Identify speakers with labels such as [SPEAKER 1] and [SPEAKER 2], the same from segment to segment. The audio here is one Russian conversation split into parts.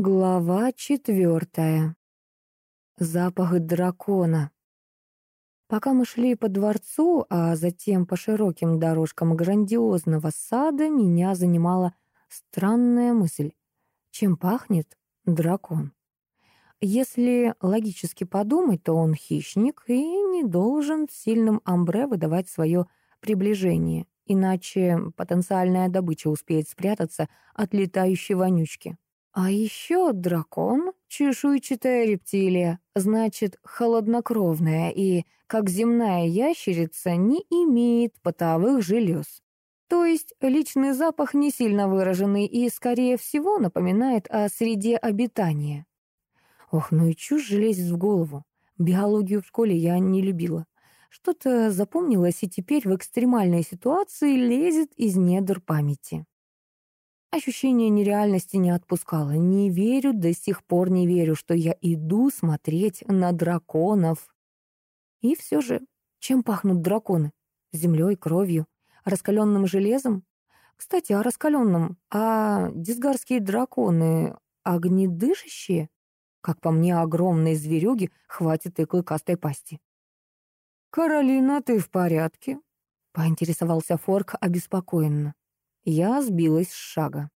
[SPEAKER 1] Глава четвертая. Запах дракона. Пока мы шли по дворцу, а затем по широким дорожкам грандиозного сада, меня занимала странная мысль. Чем пахнет дракон? Если логически подумать, то он хищник и не должен сильным амбре выдавать свое приближение, иначе потенциальная добыча успеет спрятаться от летающей вонючки. А еще дракон — чешуйчатая рептилия, значит, холоднокровная и, как земная ящерица, не имеет потовых желез. То есть личный запах не сильно выраженный и, скорее всего, напоминает о среде обитания. Ох, ну и чушь лезет в голову. Биологию в школе я не любила. Что-то запомнилось и теперь в экстремальной ситуации лезет из недр памяти. Ощущение нереальности не отпускало. Не верю, до сих пор не верю, что я иду смотреть на драконов. И все же, чем пахнут драконы? Землей, кровью, раскаленным железом? Кстати, о раскаленном. А дисгарские драконы огнедышащие? Как по мне, огромной зверюги хватит и клыкастой пасти. «Каролина, ты в порядке?» — поинтересовался Форк обеспокоенно. Я сбилась с шага.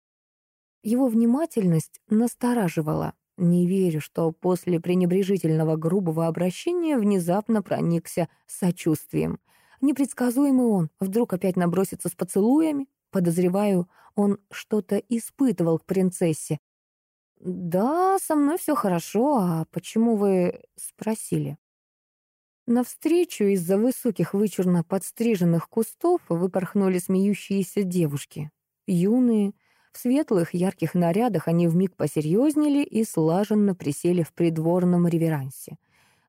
[SPEAKER 1] Его внимательность настораживала. Не верю, что после пренебрежительного грубого обращения внезапно проникся сочувствием. Непредсказуемый он, вдруг опять набросится с поцелуями. Подозреваю, он что-то испытывал к принцессе. «Да, со мной все хорошо, а почему вы спросили?» Навстречу из-за высоких вычурно подстриженных кустов выпорхнули смеющиеся девушки. Юные, в светлых ярких нарядах они вмиг посерьезнели и слаженно присели в придворном реверансе.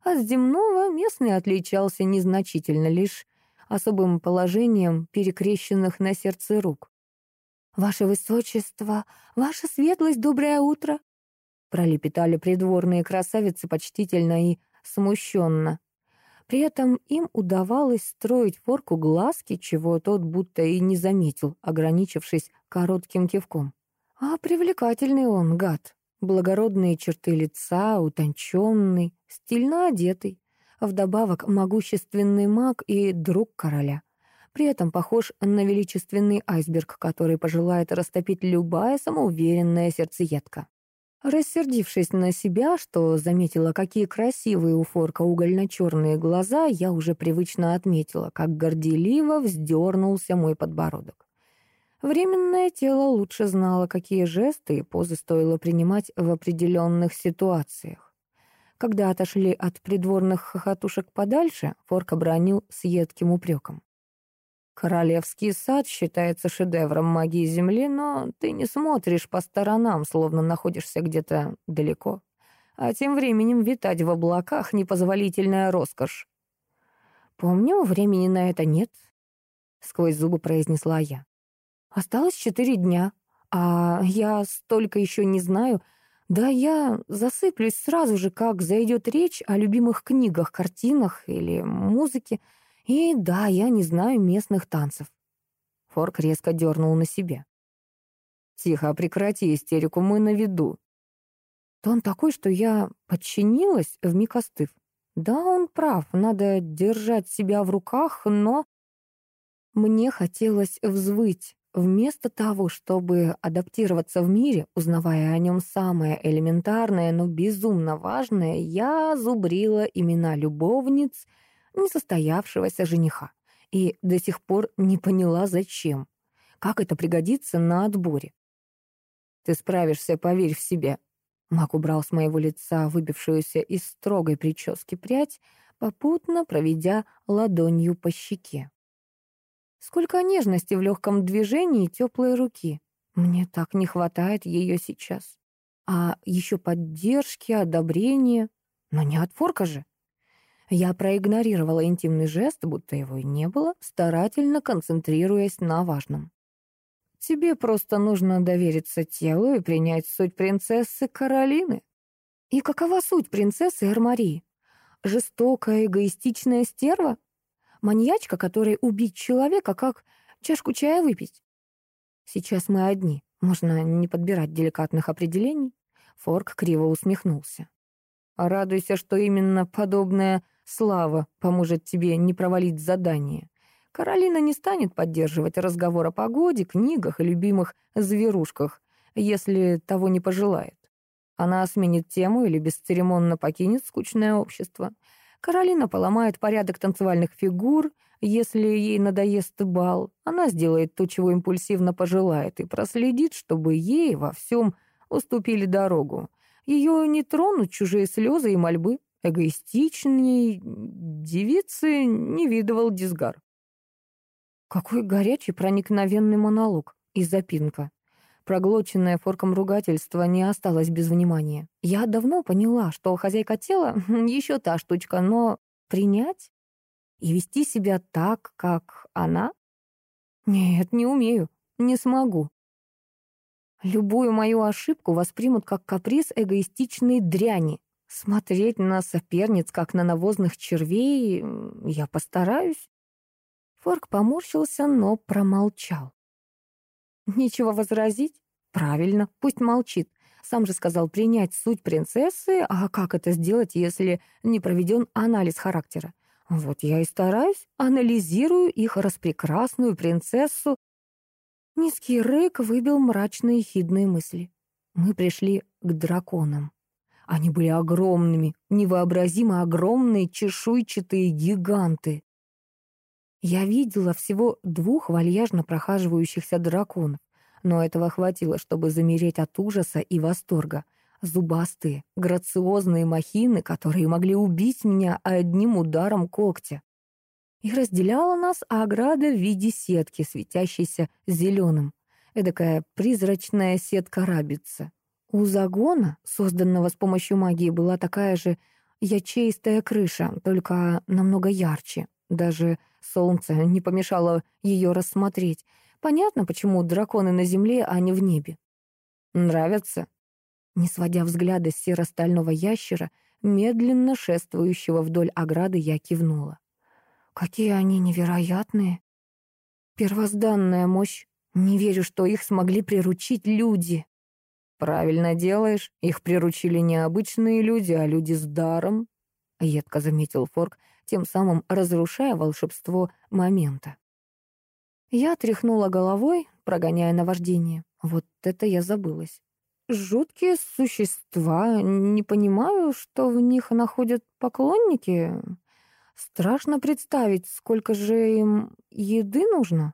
[SPEAKER 1] От земного местный отличался незначительно лишь особым положением перекрещенных на сердце рук. «Ваше высочество, ваша светлость, доброе утро!» пролепетали придворные красавицы почтительно и смущенно. При этом им удавалось строить форку глазки, чего тот будто и не заметил, ограничившись коротким кивком. А привлекательный он, гад. Благородные черты лица, утонченный, стильно одетый. Вдобавок могущественный маг и друг короля. При этом похож на величественный айсберг, который пожелает растопить любая самоуверенная сердцеедка. Рассердившись на себя, что заметила, какие красивые у Форка угольно-черные глаза, я уже привычно отметила, как горделиво вздернулся мой подбородок. Временное тело лучше знало, какие жесты и позы стоило принимать в определенных ситуациях. Когда отошли от придворных хохотушек подальше, Форк обронил с едким упреком. Королевский сад считается шедевром магии Земли, но ты не смотришь по сторонам, словно находишься где-то далеко. А тем временем витать в облаках — непозволительная роскошь. «Помню, времени на это нет», — сквозь зубы произнесла я. «Осталось четыре дня, а я столько еще не знаю. Да я засыплюсь сразу же, как зайдет речь о любимых книгах, картинах или музыке. И да, я не знаю местных танцев. Форк резко дернул на себе. «Тихо, прекрати истерику, мы на виду». Тон такой, что я подчинилась, вмиг остыв. Да, он прав, надо держать себя в руках, но... Мне хотелось взвыть. Вместо того, чтобы адаптироваться в мире, узнавая о нем самое элементарное, но безумно важное, я зубрила имена любовниц — несостоявшегося жениха. И до сих пор не поняла, зачем. Как это пригодится на отборе? «Ты справишься, поверь в себя». Мак убрал с моего лица выбившуюся из строгой прически прядь, попутно проведя ладонью по щеке. Сколько нежности в легком движении теплой руки. Мне так не хватает ее сейчас. А еще поддержки, одобрения. Но не от форка же. Я проигнорировала интимный жест, будто его и не было, старательно концентрируясь на важном. Тебе просто нужно довериться телу и принять суть принцессы Каролины. И какова суть принцессы Эрмарии? Жестокая, эгоистичная стерва? Маньячка, которой убить человека, как чашку чая выпить? Сейчас мы одни, можно не подбирать деликатных определений. Форк криво усмехнулся. Радуйся, что именно подобная слава поможет тебе не провалить задание. Каролина не станет поддерживать разговор о погоде, книгах и любимых зверушках, если того не пожелает. Она сменит тему или бесцеремонно покинет скучное общество. Каролина поломает порядок танцевальных фигур, если ей надоест бал. Она сделает то, чего импульсивно пожелает, и проследит, чтобы ей во всем уступили дорогу. Ее не тронут чужие слезы и мольбы. Эгоистичней девицы не видывал Дисгар. Какой горячий проникновенный монолог и запинка. Проглоченное форком ругательство не осталось без внимания. Я давно поняла, что хозяйка тела — еще та штучка, но принять и вести себя так, как она? Нет, не умею, не смогу. Любую мою ошибку воспримут как каприз эгоистичной дряни. Смотреть на соперниц, как на навозных червей, я постараюсь. Форк поморщился, но промолчал. Нечего возразить? Правильно, пусть молчит. Сам же сказал принять суть принцессы, а как это сделать, если не проведен анализ характера? Вот я и стараюсь, анализирую их распрекрасную принцессу Низкий рык выбил мрачные хидные мысли. Мы пришли к драконам. Они были огромными, невообразимо огромные чешуйчатые гиганты. Я видела всего двух вальяжно прохаживающихся драконов, но этого хватило, чтобы замереть от ужаса и восторга. Зубастые, грациозные махины, которые могли убить меня одним ударом когтя и разделяла нас ограда в виде сетки, светящейся зеленым. Эдакая призрачная сетка рабица. У загона, созданного с помощью магии, была такая же ячеистая крыша, только намного ярче. Даже солнце не помешало ее рассмотреть. Понятно, почему драконы на земле, а не в небе. «Нравятся?» Не сводя взгляда с серо-стального ящера, медленно шествующего вдоль ограды, я кивнула. Какие они невероятные. Первозданная мощь. Не верю, что их смогли приручить люди. Правильно делаешь. Их приручили не обычные люди, а люди с даром. Едко заметил Форк, тем самым разрушая волшебство момента. Я тряхнула головой, прогоняя наваждение. Вот это я забылась. Жуткие существа. Не понимаю, что в них находят поклонники. Страшно представить, сколько же им еды нужно.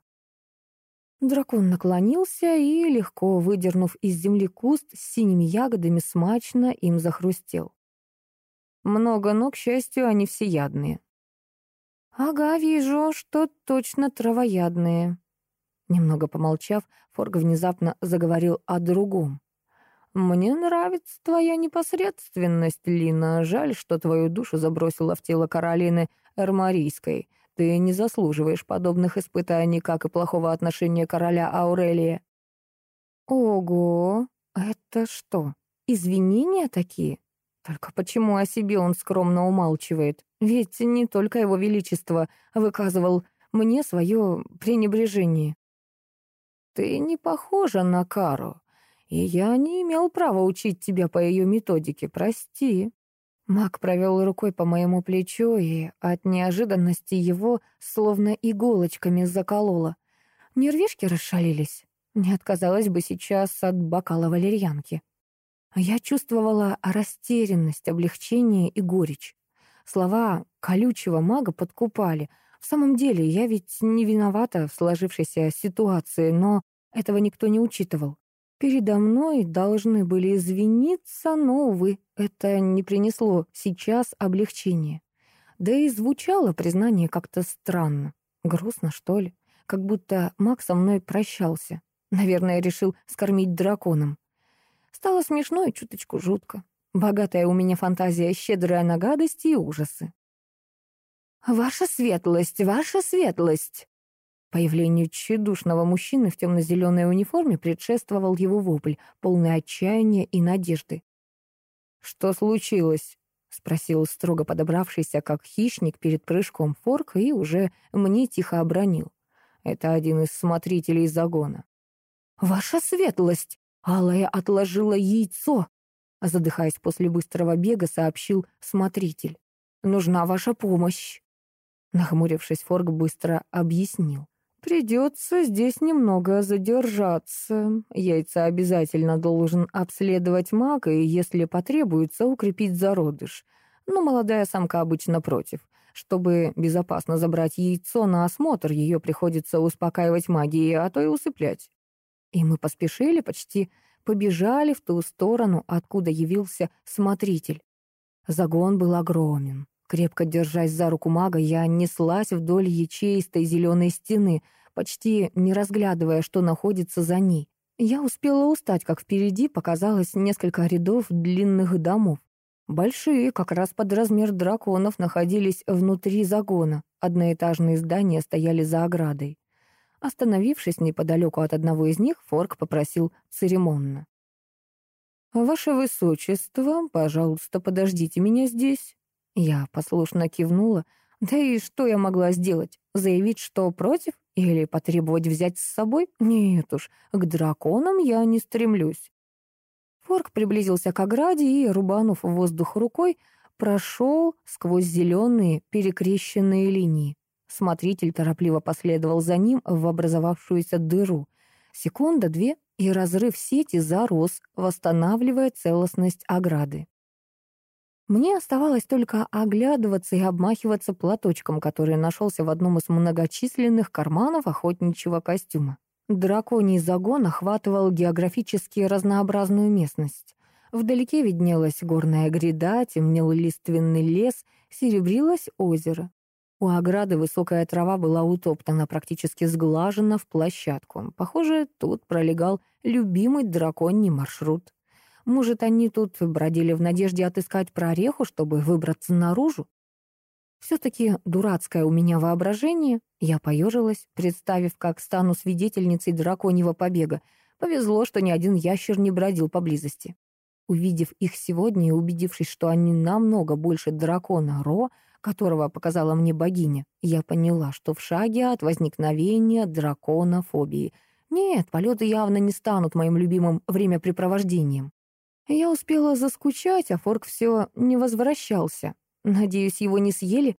[SPEAKER 1] Дракон наклонился и, легко выдернув из земли куст с синими ягодами, смачно им захрустел. Много, но, к счастью, они всеядные. «Ага, вижу, что точно травоядные». Немного помолчав, Форг внезапно заговорил о другом. «Мне нравится твоя непосредственность, Лина. Жаль, что твою душу забросила в тело Каролины Эрмарийской. Ты не заслуживаешь подобных испытаний, как и плохого отношения короля Аурелия». «Ого, это что, извинения такие? Только почему о себе он скромно умалчивает? Ведь не только его величество выказывал мне свое пренебрежение». «Ты не похожа на Кару», и я не имел права учить тебя по ее методике, прости». Мак провел рукой по моему плечу, и от неожиданности его словно иголочками закололо. Нервишки расшалились. Не отказалась бы сейчас от бокала валерьянки. Я чувствовала растерянность, облегчение и горечь. Слова колючего мага подкупали. В самом деле, я ведь не виновата в сложившейся ситуации, но этого никто не учитывал. Передо мной должны были извиниться, но, увы, это не принесло сейчас облегчения. Да и звучало признание как-то странно. Грустно, что ли? Как будто Мак со мной прощался. Наверное, решил скормить драконом. Стало смешно и чуточку жутко. Богатая у меня фантазия, щедрая на гадости и ужасы. «Ваша светлость, ваша светлость!» Появлению тщедушного мужчины в темно-зеленой униформе предшествовал его вопль, полный отчаяния и надежды. «Что случилось?» — спросил строго подобравшийся, как хищник перед прыжком форк, и уже мне тихо обронил. Это один из смотрителей загона. «Ваша светлость!» Алая отложила яйцо. Задыхаясь после быстрого бега, сообщил смотритель. «Нужна ваша помощь». Нахмурившись, Форк быстро объяснил. «Придется здесь немного задержаться. Яйца обязательно должен обследовать маг, и, если потребуется, укрепить зародыш. Но молодая самка обычно против. Чтобы безопасно забрать яйцо на осмотр, ее приходится успокаивать магией, а то и усыплять. И мы поспешили, почти побежали в ту сторону, откуда явился смотритель. Загон был огромен. Крепко держась за руку мага, я неслась вдоль ячеистой зеленой стены, почти не разглядывая, что находится за ней. Я успела устать, как впереди показалось несколько рядов длинных домов. Большие, как раз под размер драконов, находились внутри загона. Одноэтажные здания стояли за оградой. Остановившись неподалеку от одного из них, Форк попросил церемонно. «Ваше Высочество, пожалуйста, подождите меня здесь». Я послушно кивнула. Да и что я могла сделать? Заявить, что против? Или потребовать взять с собой? Нет уж, к драконам я не стремлюсь. Форк приблизился к ограде и, рубанув воздух рукой, прошел сквозь зеленые перекрещенные линии. Смотритель торопливо последовал за ним в образовавшуюся дыру. Секунда, две, и разрыв сети зарос, восстанавливая целостность ограды. Мне оставалось только оглядываться и обмахиваться платочком, который нашелся в одном из многочисленных карманов охотничьего костюма. Драконий загон охватывал географически разнообразную местность. Вдалеке виднелась горная гряда, темнел лиственный лес, серебрилось озеро. У ограды высокая трава была утоптана, практически сглажена в площадку. Похоже, тут пролегал любимый драконий маршрут. Может, они тут бродили в надежде отыскать прореху, чтобы выбраться наружу? Все-таки дурацкое у меня воображение. Я поежилась, представив, как стану свидетельницей драконьего побега. Повезло, что ни один ящер не бродил поблизости. Увидев их сегодня и убедившись, что они намного больше дракона Ро, которого показала мне богиня, я поняла, что в шаге от возникновения драконофобии. Нет, полеты явно не станут моим любимым времяпрепровождением. Я успела заскучать, а Форк все не возвращался. Надеюсь, его не съели?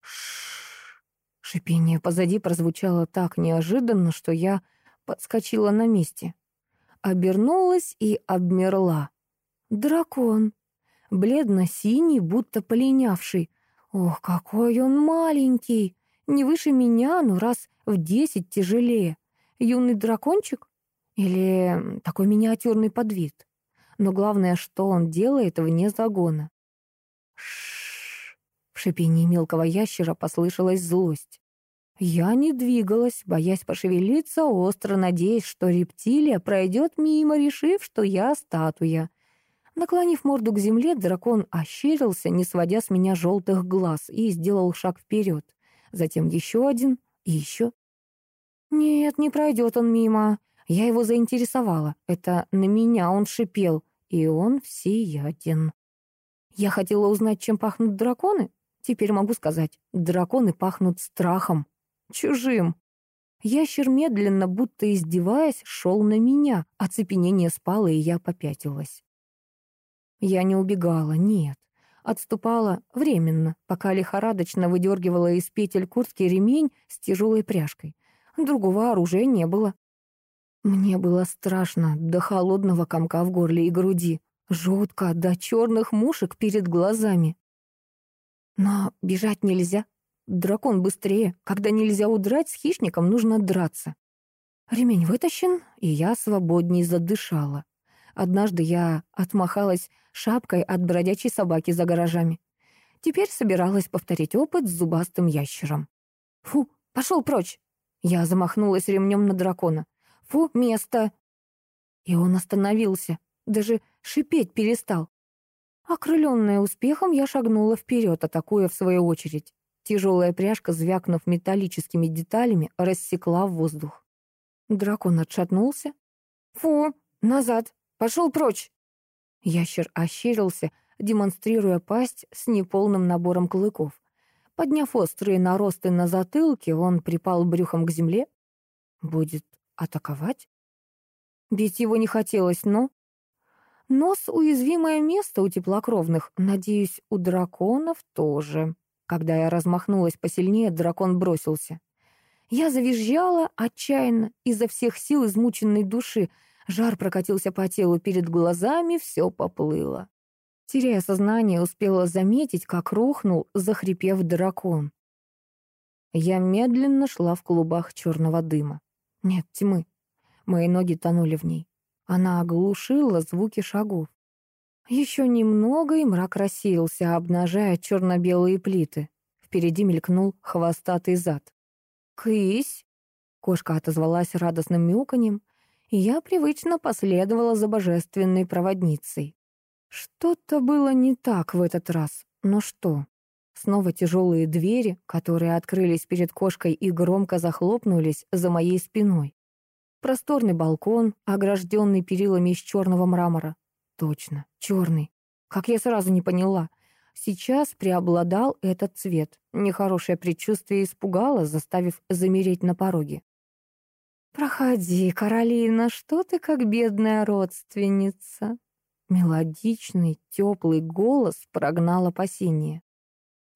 [SPEAKER 1] Шш. Шипение позади прозвучало так неожиданно, что я подскочила на месте. Обернулась и обмерла. Дракон. Бледно-синий, будто полинявший. Ох, какой он маленький! Не выше меня, но раз в десять тяжелее. Юный дракончик? Или такой миниатюрный подвид? Но главное, что он делает вне загона. Шш. В шипении мелкого ящера послышалась злость. Я не двигалась, боясь пошевелиться, остро надеясь, что рептилия пройдет мимо, решив, что я статуя. Наклонив морду к земле, дракон ощерился, не сводя с меня желтых глаз, и сделал шаг вперед. Затем еще один и еще. Нет, не пройдет он мимо. Я его заинтересовала. Это на меня он шипел, и он всеяден. Я хотела узнать, чем пахнут драконы. Теперь могу сказать, драконы пахнут страхом. Чужим. Ящер медленно, будто издеваясь, шел на меня. Оцепенение спало, и я попятилась. Я не убегала, нет. Отступала временно, пока лихорадочно выдергивала из петель куртки ремень с тяжелой пряжкой. Другого оружия не было. Мне было страшно до холодного комка в горле и груди, жутко до черных мушек перед глазами. Но бежать нельзя. Дракон быстрее. Когда нельзя удрать, с хищником нужно драться. Ремень вытащен, и я свободней задышала. Однажды я отмахалась шапкой от бродячей собаки за гаражами. Теперь собиралась повторить опыт с зубастым ящером. «Фу, пошел прочь!» Я замахнулась ремнем на дракона. Фу, место!» И он остановился, даже шипеть перестал. Окрыленная успехом, я шагнула вперед, атакуя в свою очередь. Тяжелая пряжка, звякнув металлическими деталями, рассекла воздух. Дракон отшатнулся. «Фу, назад! Пошел прочь!» Ящер ощерился, демонстрируя пасть с неполным набором клыков. Подняв острые наросты на затылке, он припал брюхом к земле. «Будет Атаковать? Бить его не хотелось, но... Нос — уязвимое место у теплокровных, надеюсь, у драконов тоже. Когда я размахнулась посильнее, дракон бросился. Я завизжала отчаянно, изо всех сил измученной души. Жар прокатился по телу, перед глазами все поплыло. Теряя сознание, успела заметить, как рухнул, захрипев дракон. Я медленно шла в клубах черного дыма. Нет, тьмы. Мои ноги тонули в ней. Она оглушила звуки шагов. Еще немного, и мрак рассеялся, обнажая черно-белые плиты. Впереди мелькнул хвостатый зад. «Кысь!» Кошка отозвалась радостным мяуканьем, и я привычно последовала за божественной проводницей. Что-то было не так в этот раз, но что? Снова тяжелые двери, которые открылись перед кошкой и громко захлопнулись за моей спиной. Просторный балкон, огражденный перилами из черного мрамора. Точно, черный. Как я сразу не поняла. Сейчас преобладал этот цвет. Нехорошее предчувствие испугало, заставив замереть на пороге. «Проходи, Каролина, что ты как бедная родственница?» Мелодичный, теплый голос прогнал опасения.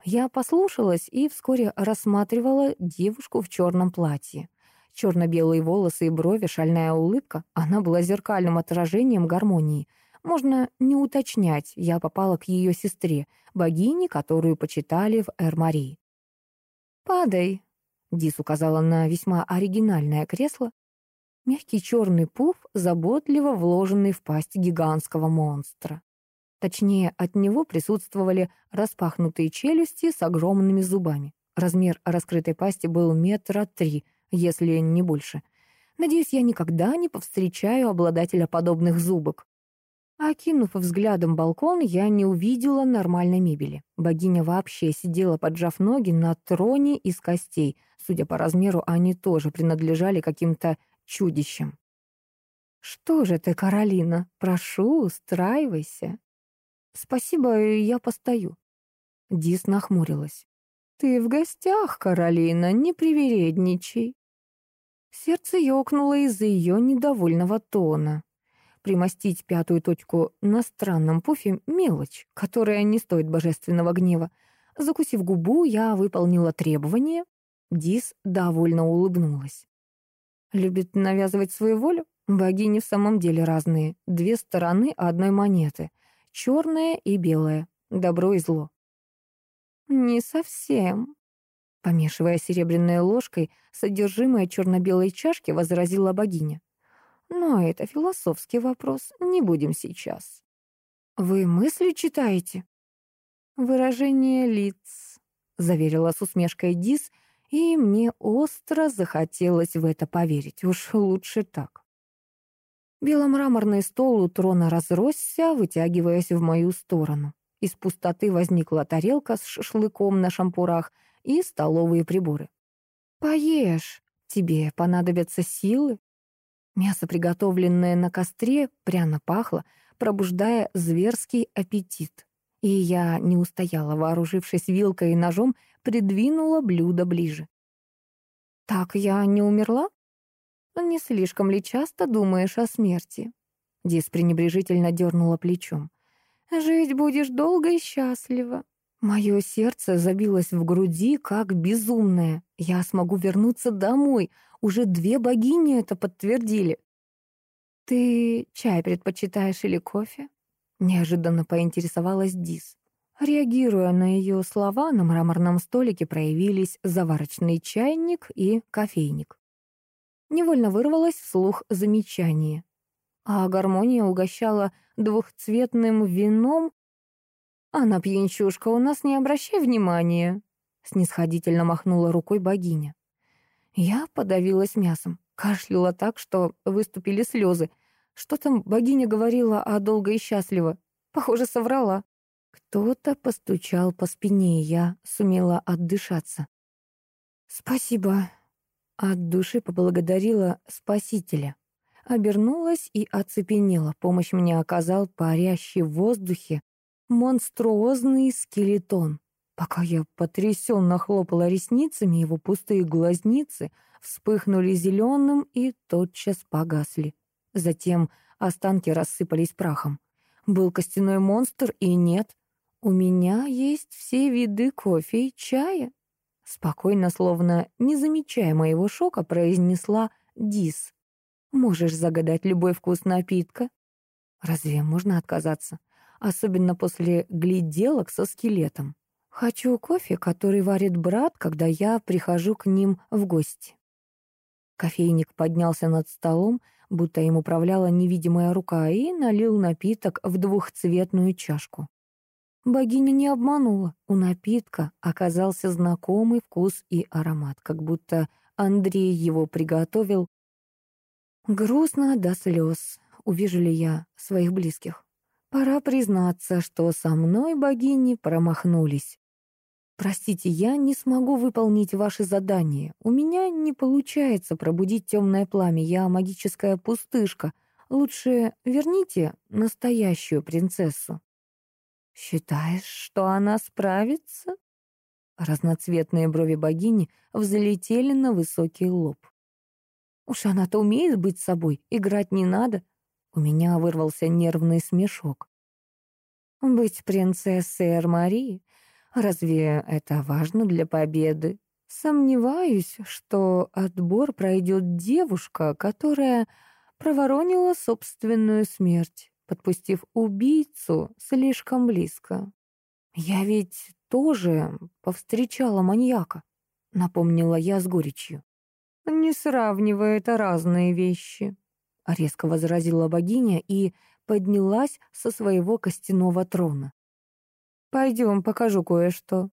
[SPEAKER 1] Я послушалась и вскоре рассматривала девушку в черном платье. Черно-белые волосы и брови, шальная улыбка. Она была зеркальным отражением гармонии. Можно не уточнять, я попала к ее сестре, богине, которую почитали в Эр-Марии. «Падай», — Дис указала на весьма оригинальное кресло. Мягкий черный пуф, заботливо вложенный в пасть гигантского монстра. Точнее, от него присутствовали распахнутые челюсти с огромными зубами. Размер раскрытой пасти был метра три, если не больше. Надеюсь, я никогда не повстречаю обладателя подобных зубок. Окинув взглядом балкон, я не увидела нормальной мебели. Богиня вообще сидела, поджав ноги, на троне из костей. Судя по размеру, они тоже принадлежали каким-то чудищам. «Что же ты, Каролина? Прошу, устраивайся». «Спасибо, я постою». Дис нахмурилась. «Ты в гостях, Каролина, не привередничай». Сердце ёкнуло из-за ее недовольного тона. Примостить пятую точку на странном пуфе — мелочь, которая не стоит божественного гнева. Закусив губу, я выполнила требование. Дис довольно улыбнулась. Любит навязывать свою волю? Богини в самом деле разные. Две стороны одной монеты. Черное и белое. Добро и зло. «Не совсем», Помешивая серебряной ложкой, содержимое черно-белой чашки возразила богиня. Но это философский вопрос, не будем сейчас. Вы мысли читаете? Выражение лиц, заверила с усмешкой Дис, и мне остро захотелось в это поверить. Уж лучше так. Беломраморный стол у трона разросся, вытягиваясь в мою сторону. Из пустоты возникла тарелка с шашлыком на шампурах и столовые приборы. «Поешь, тебе понадобятся силы», Мясо, приготовленное на костре, пряно пахло, пробуждая зверский аппетит. И я не устояла, вооружившись вилкой и ножом, придвинула блюдо ближе. «Так я не умерла?» «Не слишком ли часто думаешь о смерти?» Дис пренебрежительно дернула плечом. «Жить будешь долго и счастливо. Мое сердце забилось в груди, как безумное. Я смогу вернуться домой. Уже две богини это подтвердили. «Ты чай предпочитаешь или кофе?» Неожиданно поинтересовалась Дис. Реагируя на ее слова, на мраморном столике проявились заварочный чайник и кофейник. Невольно вырвалось вслух замечание. А гармония угощала двухцветным вином «А на пьянчушка у нас не обращай внимания», — снисходительно махнула рукой богиня. Я подавилась мясом, кашляла так, что выступили слезы. Что там богиня говорила о долго и счастливо? Похоже, соврала. Кто-то постучал по спине, и я сумела отдышаться. «Спасибо», — от души поблагодарила спасителя. Обернулась и оцепенела. Помощь мне оказал парящий в воздухе монструозный скелетон. Пока я потрясенно хлопала ресницами, его пустые глазницы вспыхнули зеленым и тотчас погасли. Затем останки рассыпались прахом. Был костяной монстр и нет. У меня есть все виды кофе и чая. Спокойно, словно не замечая моего шока, произнесла Дис. Можешь загадать любой вкус напитка. Разве можно отказаться? Особенно после гляделок со скелетом. Хочу кофе, который варит брат, когда я прихожу к ним в гости. Кофейник поднялся над столом, будто им управляла невидимая рука, и налил напиток в двухцветную чашку. Богиня не обманула. У напитка оказался знакомый вкус и аромат, как будто Андрей его приготовил. Грустно до слез. Увижу ли я своих близких? Пора признаться, что со мной богини промахнулись. «Простите, я не смогу выполнить ваши задания. У меня не получается пробудить темное пламя. Я магическая пустышка. Лучше верните настоящую принцессу». «Считаешь, что она справится?» Разноцветные брови богини взлетели на высокий лоб. «Уж она-то умеет быть собой, играть не надо». У меня вырвался нервный смешок. «Быть принцессой Эрмарии Разве это важно для победы? Сомневаюсь, что отбор пройдет девушка, которая проворонила собственную смерть, подпустив убийцу слишком близко. Я ведь тоже повстречала маньяка, напомнила я с горечью. Не сравнивай это разные вещи, резко возразила богиня и поднялась со своего костяного трона. Пойдем, покажу кое-что».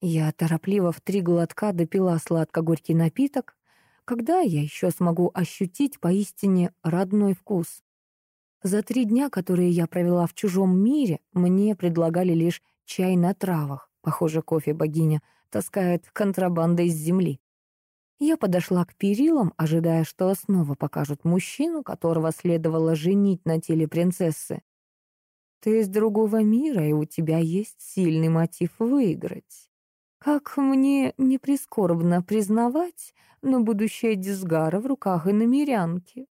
[SPEAKER 1] Я торопливо в три глотка допила сладко-горький напиток. Когда я еще смогу ощутить поистине родной вкус? За три дня, которые я провела в чужом мире, мне предлагали лишь чай на травах. Похоже, кофе богиня таскает контрабандой с земли. Я подошла к перилам, ожидая, что снова покажут мужчину, которого следовало женить на теле принцессы. Ты из другого мира, и у тебя есть сильный мотив выиграть. Как мне не прискорбно признавать, но будущее Дисгара в руках и намерянки.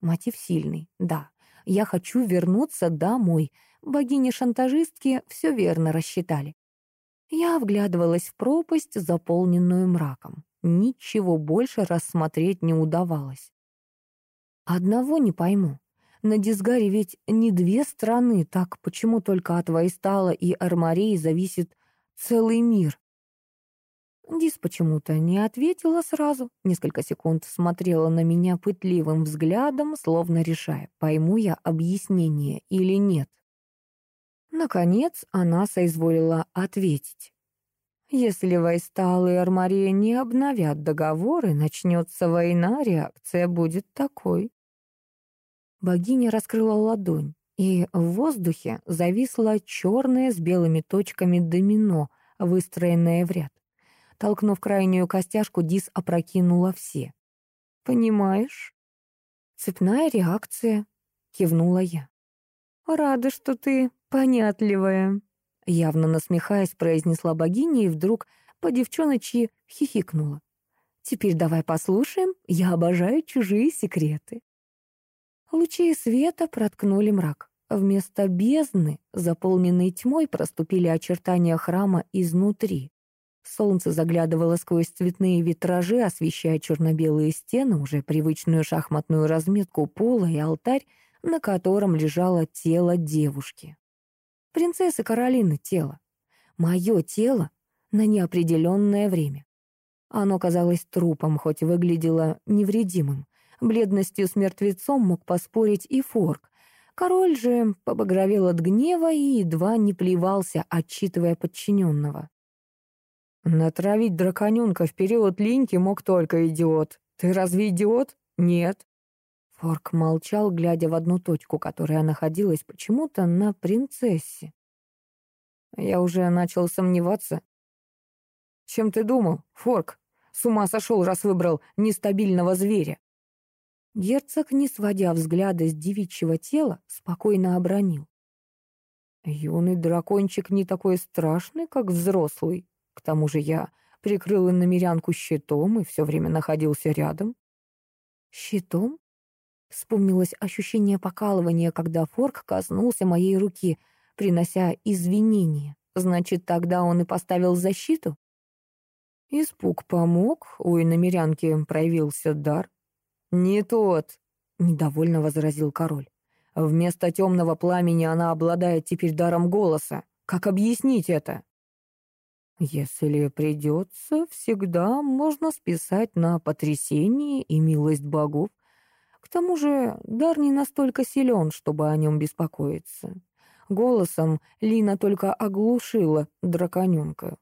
[SPEAKER 1] Мотив сильный, да. Я хочу вернуться домой. Богини-шантажистки все верно рассчитали. Я вглядывалась в пропасть, заполненную мраком. Ничего больше рассмотреть не удавалось. Одного не пойму. На Дисгаре ведь не две страны, так почему только от Вайстала и Армарии зависит целый мир? Дис почему-то не ответила сразу, несколько секунд смотрела на меня пытливым взглядом, словно решая, пойму я объяснение или нет. Наконец она соизволила ответить. Если Вайстал и Армария не обновят договоры, начнется война, реакция будет такой. Богиня раскрыла ладонь, и в воздухе зависло черное с белыми точками домино, выстроенное в ряд. Толкнув крайнюю костяшку, Дис опрокинула все. «Понимаешь?» «Цепная реакция», — кивнула я. «Рада, что ты понятливая», — явно насмехаясь, произнесла богиня и вдруг по девчоночьи хихикнула. «Теперь давай послушаем, я обожаю чужие секреты». Лучи света проткнули мрак. Вместо бездны, заполненной тьмой, проступили очертания храма изнутри. Солнце заглядывало сквозь цветные витражи, освещая черно-белые стены, уже привычную шахматную разметку пола и алтарь, на котором лежало тело девушки. Принцессы Каролины тело. Мое тело на неопределенное время. Оно казалось трупом, хоть выглядело невредимым. Бледностью с мертвецом мог поспорить и Форк. Король же побагровел от гнева и едва не плевался, отчитывая подчиненного. «Натравить драконенка в период линьки мог только идиот. Ты разве идиот? Нет». Форк молчал, глядя в одну точку, которая находилась почему-то на принцессе. Я уже начал сомневаться. «Чем ты думал, Форк? С ума сошел, раз выбрал нестабильного зверя». Герцог, не сводя взгляда с девичьего тела, спокойно обронил. Юный дракончик не такой страшный, как взрослый. К тому же я прикрыл иномерянку щитом и все время находился рядом. Щитом? Вспомнилось ощущение покалывания, когда Форк коснулся моей руки, принося извинения. Значит, тогда он и поставил защиту? Испуг помог, у иномерянки проявился дар. «Не тот», — недовольно возразил король. «Вместо темного пламени она обладает теперь даром голоса. Как объяснить это?» «Если придется, всегда можно списать на потрясение и милость богов. К тому же дар не настолько силен, чтобы о нем беспокоиться. Голосом Лина только оглушила драконенка.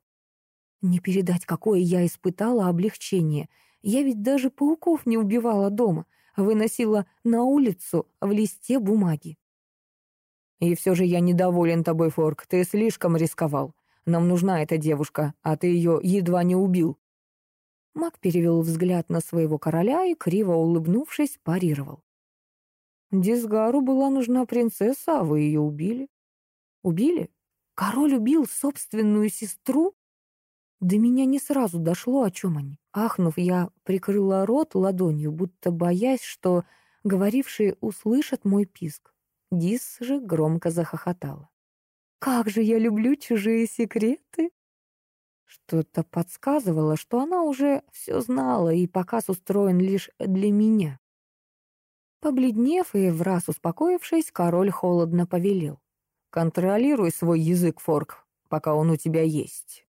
[SPEAKER 1] Не передать, какое я испытала облегчение. Я ведь даже пауков не убивала дома, выносила на улицу в листе бумаги. «И все же я недоволен тобой, Форк, ты слишком рисковал. Нам нужна эта девушка, а ты ее едва не убил». Маг перевел взгляд на своего короля и, криво улыбнувшись, парировал. «Дисгару была нужна принцесса, а вы ее убили». «Убили? Король убил собственную сестру?» До меня не сразу дошло, о чем они. Ахнув, я прикрыла рот ладонью, будто боясь, что говорившие услышат мой писк. Дис же громко захохотала. «Как же я люблю чужие секреты!» Что-то подсказывало, что она уже все знала, и показ устроен лишь для меня. Побледнев и враз успокоившись, король холодно повелел. «Контролируй свой язык, Форк, пока он у тебя есть».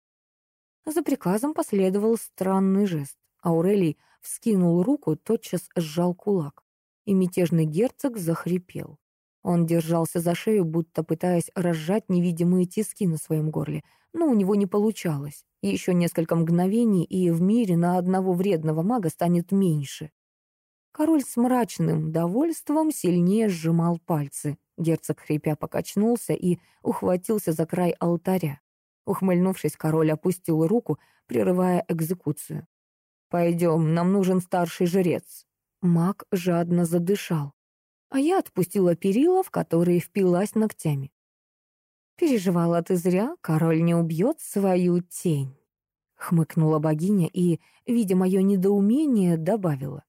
[SPEAKER 1] За приказом последовал странный жест. Аурелий вскинул руку, тотчас сжал кулак, и мятежный герцог захрипел. Он держался за шею, будто пытаясь разжать невидимые тиски на своем горле, но у него не получалось. Еще несколько мгновений, и в мире на одного вредного мага станет меньше. Король с мрачным довольством сильнее сжимал пальцы. Герцог хрипя покачнулся и ухватился за край алтаря. Ухмыльнувшись, король опустил руку, прерывая экзекуцию. «Пойдем, нам нужен старший жрец». Маг жадно задышал а я отпустила перила, в которые впилась ногтями. «Переживала ты зря, король не убьет свою тень», — хмыкнула богиня и, видя мое недоумение, добавила.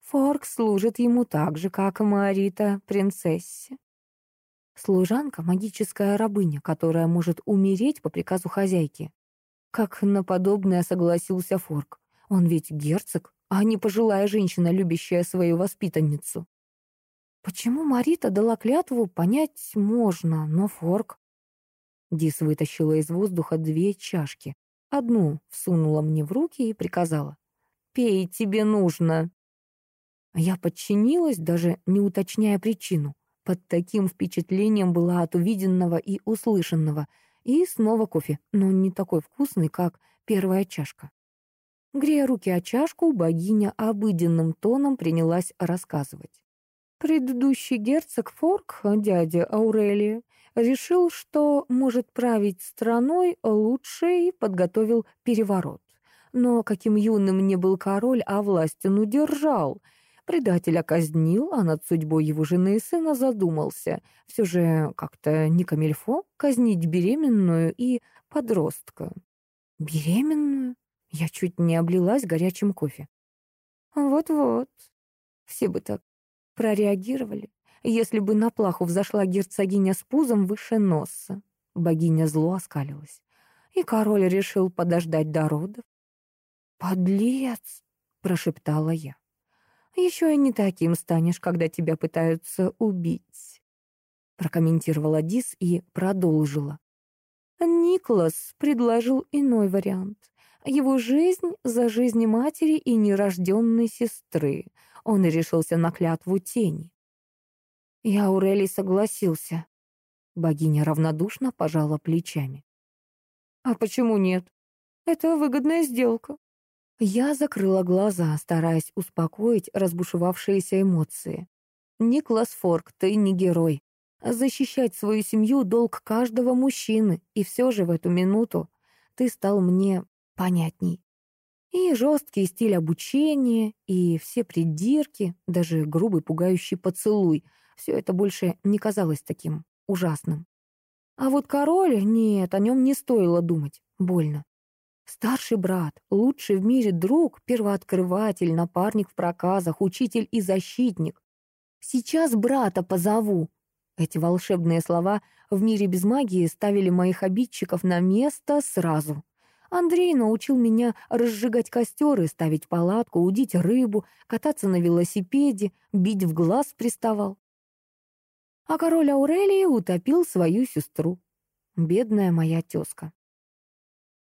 [SPEAKER 1] «Форк служит ему так же, как Марита принцессе». Служанка — магическая рабыня, которая может умереть по приказу хозяйки. Как на подобное согласился Форк. Он ведь герцог, а не пожилая женщина, любящая свою воспитанницу. Почему Марита дала клятву, понять можно, но Форк... Дис вытащила из воздуха две чашки. Одну всунула мне в руки и приказала. «Пей, тебе нужно». Я подчинилась, даже не уточняя причину. Под таким впечатлением была от увиденного и услышанного. И снова кофе, но не такой вкусный, как первая чашка. Грея руки о чашку, богиня обыденным тоном принялась рассказывать. Предыдущий герцог Форк, дядя Аурелия, решил, что может править страной лучше и подготовил переворот. Но каким юным не был король, а власть он удержал. Предателя казнил, а над судьбой его жены и сына задумался. Все же как-то не камильфо казнить беременную и подростка. Беременную? Я чуть не облилась горячим кофе. Вот-вот. Все бы так прореагировали, если бы на плаху взошла герцогиня с пузом выше носа. Богиня зло оскалилась. И король решил подождать до родов. «Подлец!» — прошептала я. «Еще и не таким станешь, когда тебя пытаются убить», — прокомментировала Дис и продолжила. Никлас предложил иной вариант. Его жизнь за жизнь матери и нерожденной сестры — он решился на клятву тени. И Аурелий согласился. Богиня равнодушно пожала плечами. «А почему нет? Это выгодная сделка». Я закрыла глаза, стараясь успокоить разбушевавшиеся эмоции. «Никлас Форк, ты не герой. Защищать свою семью — долг каждого мужчины, и все же в эту минуту ты стал мне понятней. И жесткий стиль обучения, и все придирки, даже грубый пугающий поцелуй — все это больше не казалось таким ужасным. А вот король, нет, о нем не стоило думать, больно. Старший брат, лучший в мире друг, первооткрыватель, напарник в проказах, учитель и защитник. Сейчас брата позову!» Эти волшебные слова в мире без магии ставили моих обидчиков на место сразу. Андрей научил меня разжигать костер и ставить палатку, удить рыбу, кататься на велосипеде, бить в глаз приставал. А король Аурелии утопил свою сестру. Бедная моя тезка.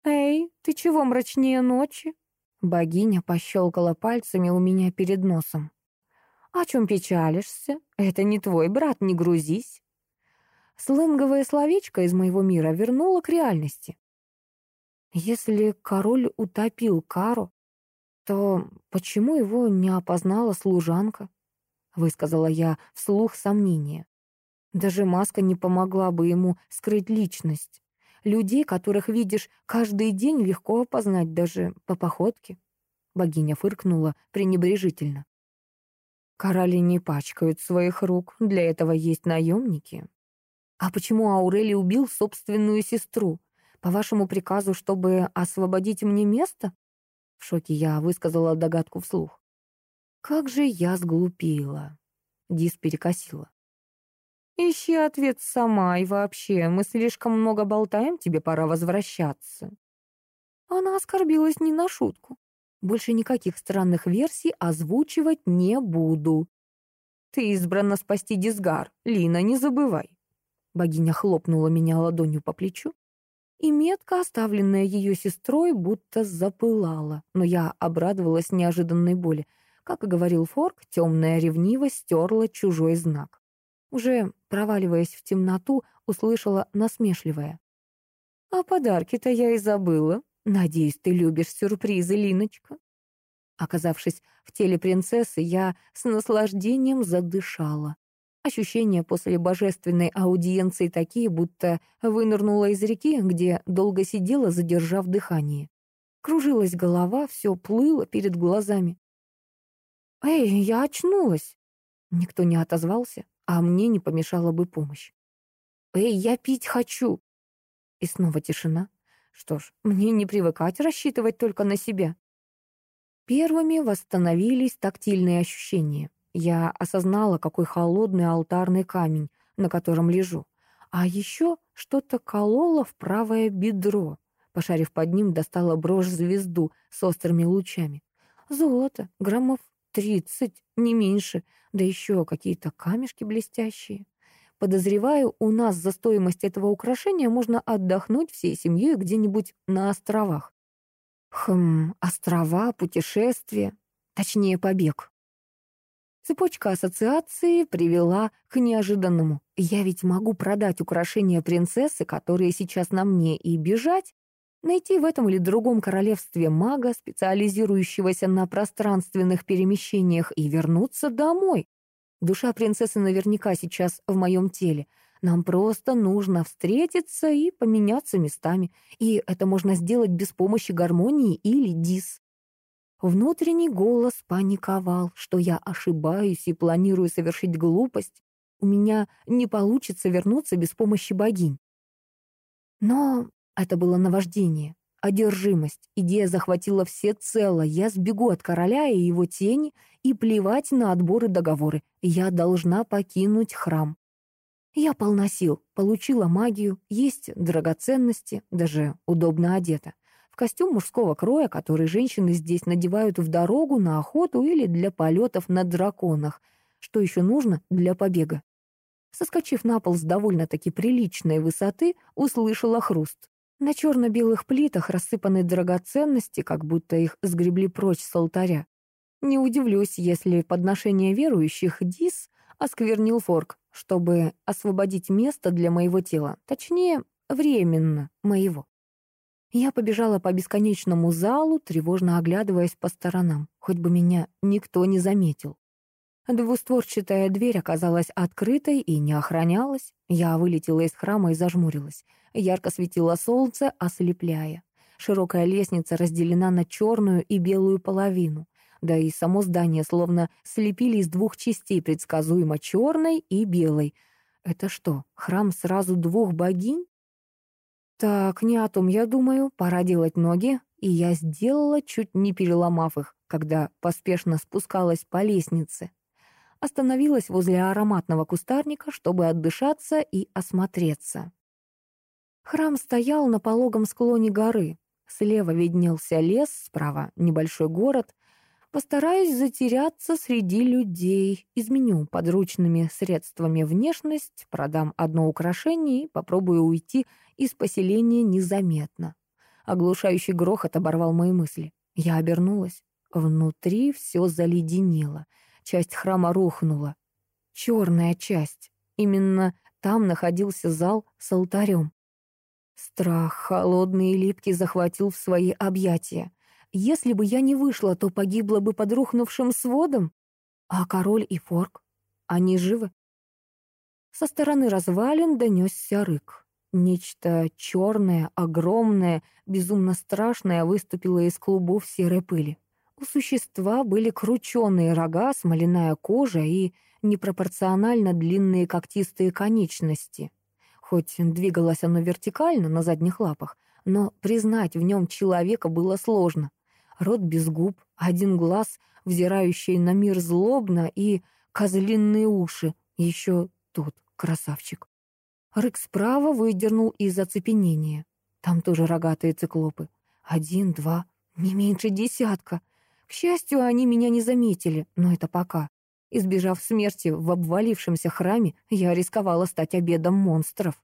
[SPEAKER 1] «Эй, ты чего мрачнее ночи?» Богиня пощелкала пальцами у меня перед носом. «О чем печалишься? Это не твой брат, не грузись». Сленговое словечко из моего мира вернуло к реальности. Если король утопил Кару, то почему его не опознала служанка? Высказала я вслух сомнение. Даже маска не помогла бы ему скрыть личность. Людей, которых видишь каждый день, легко опознать даже по походке. Богиня фыркнула пренебрежительно. Короли не пачкают своих рук, для этого есть наемники. А почему Аурели убил собственную сестру? По вашему приказу, чтобы освободить мне место? В шоке я высказала догадку вслух. Как же я сглупила. Дис перекосила. Ищи ответ сама, и вообще, мы слишком много болтаем, тебе пора возвращаться. Она оскорбилась не на шутку. Больше никаких странных версий озвучивать не буду. Ты избрана спасти Дисгар, Лина, не забывай. Богиня хлопнула меня ладонью по плечу и метка, оставленная ее сестрой, будто запылала, но я обрадовалась неожиданной боли. Как и говорил Форк, темная ревнивость стерла чужой знак. Уже проваливаясь в темноту, услышала насмешливое. «А подарки-то я и забыла. Надеюсь, ты любишь сюрпризы, Линочка». Оказавшись в теле принцессы, я с наслаждением задышала. Ощущения после божественной аудиенции такие, будто вынырнула из реки, где долго сидела, задержав дыхание. Кружилась голова, все плыло перед глазами. «Эй, я очнулась!» Никто не отозвался, а мне не помешала бы помощь. «Эй, я пить хочу!» И снова тишина. Что ж, мне не привыкать рассчитывать только на себя. Первыми восстановились тактильные ощущения. Я осознала, какой холодный алтарный камень, на котором лежу. А еще что-то кололо в правое бедро. Пошарив под ним, достала брошь-звезду с острыми лучами. Золото, граммов тридцать, не меньше, да еще какие-то камешки блестящие. Подозреваю, у нас за стоимость этого украшения можно отдохнуть всей семьей где-нибудь на островах. Хм, острова, путешествия, точнее, побег. Цепочка ассоциаций привела к неожиданному. Я ведь могу продать украшения принцессы, которые сейчас на мне, и бежать, найти в этом или другом королевстве мага, специализирующегося на пространственных перемещениях, и вернуться домой. Душа принцессы наверняка сейчас в моем теле. Нам просто нужно встретиться и поменяться местами, и это можно сделать без помощи гармонии или дис. Внутренний голос паниковал, что я ошибаюсь и планирую совершить глупость. У меня не получится вернуться без помощи богинь. Но это было наваждение, одержимость. Идея захватила все цело. Я сбегу от короля и его тени, и плевать на отборы договоры. Я должна покинуть храм. Я полна сил, получила магию, есть драгоценности, даже удобно одета костюм мужского кроя, который женщины здесь надевают в дорогу, на охоту или для полетов на драконах. Что еще нужно для побега? Соскочив на пол с довольно-таки приличной высоты, услышала хруст. На черно-белых плитах рассыпаны драгоценности, как будто их сгребли прочь с алтаря. Не удивлюсь, если подношение верующих Дис осквернил форк, чтобы освободить место для моего тела, точнее, временно моего. Я побежала по бесконечному залу, тревожно оглядываясь по сторонам, хоть бы меня никто не заметил. Двустворчатая дверь оказалась открытой и не охранялась. Я вылетела из храма и зажмурилась. Ярко светило солнце, ослепляя. Широкая лестница разделена на черную и белую половину. Да и само здание словно слепили из двух частей, предсказуемо черной и белой. Это что, храм сразу двух богинь? Так, не о том я думаю, пора делать ноги, и я сделала, чуть не переломав их, когда поспешно спускалась по лестнице. остановилась возле ароматного кустарника, чтобы отдышаться и осмотреться. Храм стоял на пологом склоне горы. Слева виднелся лес, справа — небольшой город. Постараюсь затеряться среди людей, изменю подручными средствами внешность, продам одно украшение и попробую уйти из поселения незаметно. Оглушающий грохот оборвал мои мысли. Я обернулась. Внутри все заледенело. Часть храма рухнула. Черная часть. Именно там находился зал с алтарем. Страх, холодный и липкий, захватил в свои объятия. Если бы я не вышла, то погибла бы под рухнувшим сводом. А король и Форк, они живы? Со стороны развалин донесся рык. Нечто черное, огромное, безумно страшное выступило из клубов серой пыли. У существа были крученые рога, смоляная кожа и непропорционально длинные когтистые конечности. Хоть двигалось оно вертикально на задних лапах, но признать в нем человека было сложно. Рот без губ, один глаз, взирающий на мир злобно, и козлиные уши, еще тот красавчик. Рык справа выдернул из оцепенения. Там тоже рогатые циклопы. Один, два, не меньше десятка. К счастью, они меня не заметили, но это пока. Избежав смерти в обвалившемся храме, я рисковала стать обедом монстров.